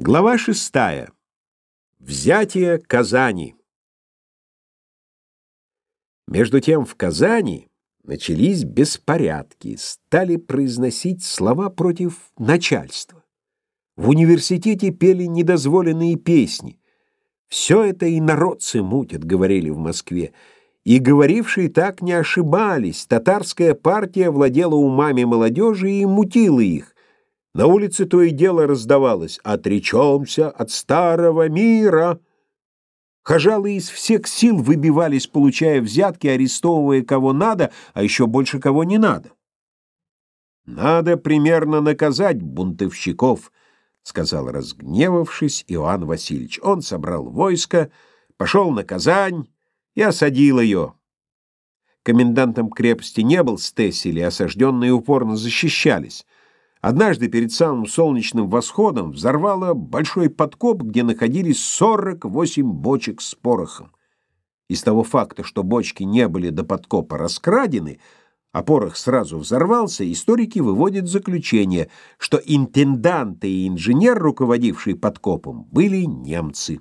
Глава шестая. Взятие Казани. Между тем в Казани начались беспорядки, стали произносить слова против начальства. В университете пели недозволенные песни. Все это и народцы мутят, говорили в Москве. И говорившие так не ошибались. Татарская партия владела умами молодежи и мутила их. На улице то и дело раздавалось «Отречемся от старого мира!» Хожалы из всех сил выбивались, получая взятки, арестовывая кого надо, а еще больше кого не надо. «Надо примерно наказать бунтовщиков», — сказал разгневавшись Иоанн Васильевич. Он собрал войско, пошел на Казань и осадил ее. Комендантом крепости не был Стессели, осажденные упорно защищались. Однажды перед самым солнечным восходом взорвало большой подкоп, где находились 48 бочек с порохом. Из того факта, что бочки не были до подкопа раскрадены, а порох сразу взорвался, историки выводят заключение, что интенданты и инженер, руководившие подкопом, были немцы.